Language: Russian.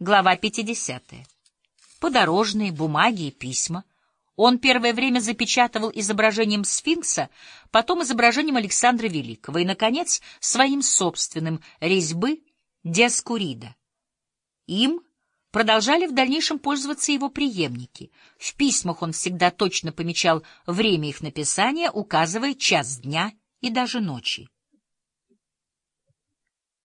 Глава 50. Подорожные, бумаги и письма. Он первое время запечатывал изображением сфинкса, потом изображением Александра Великого и, наконец, своим собственным резьбы Диаскурида. Им продолжали в дальнейшем пользоваться его преемники. В письмах он всегда точно помечал время их написания, указывая час дня и даже ночи.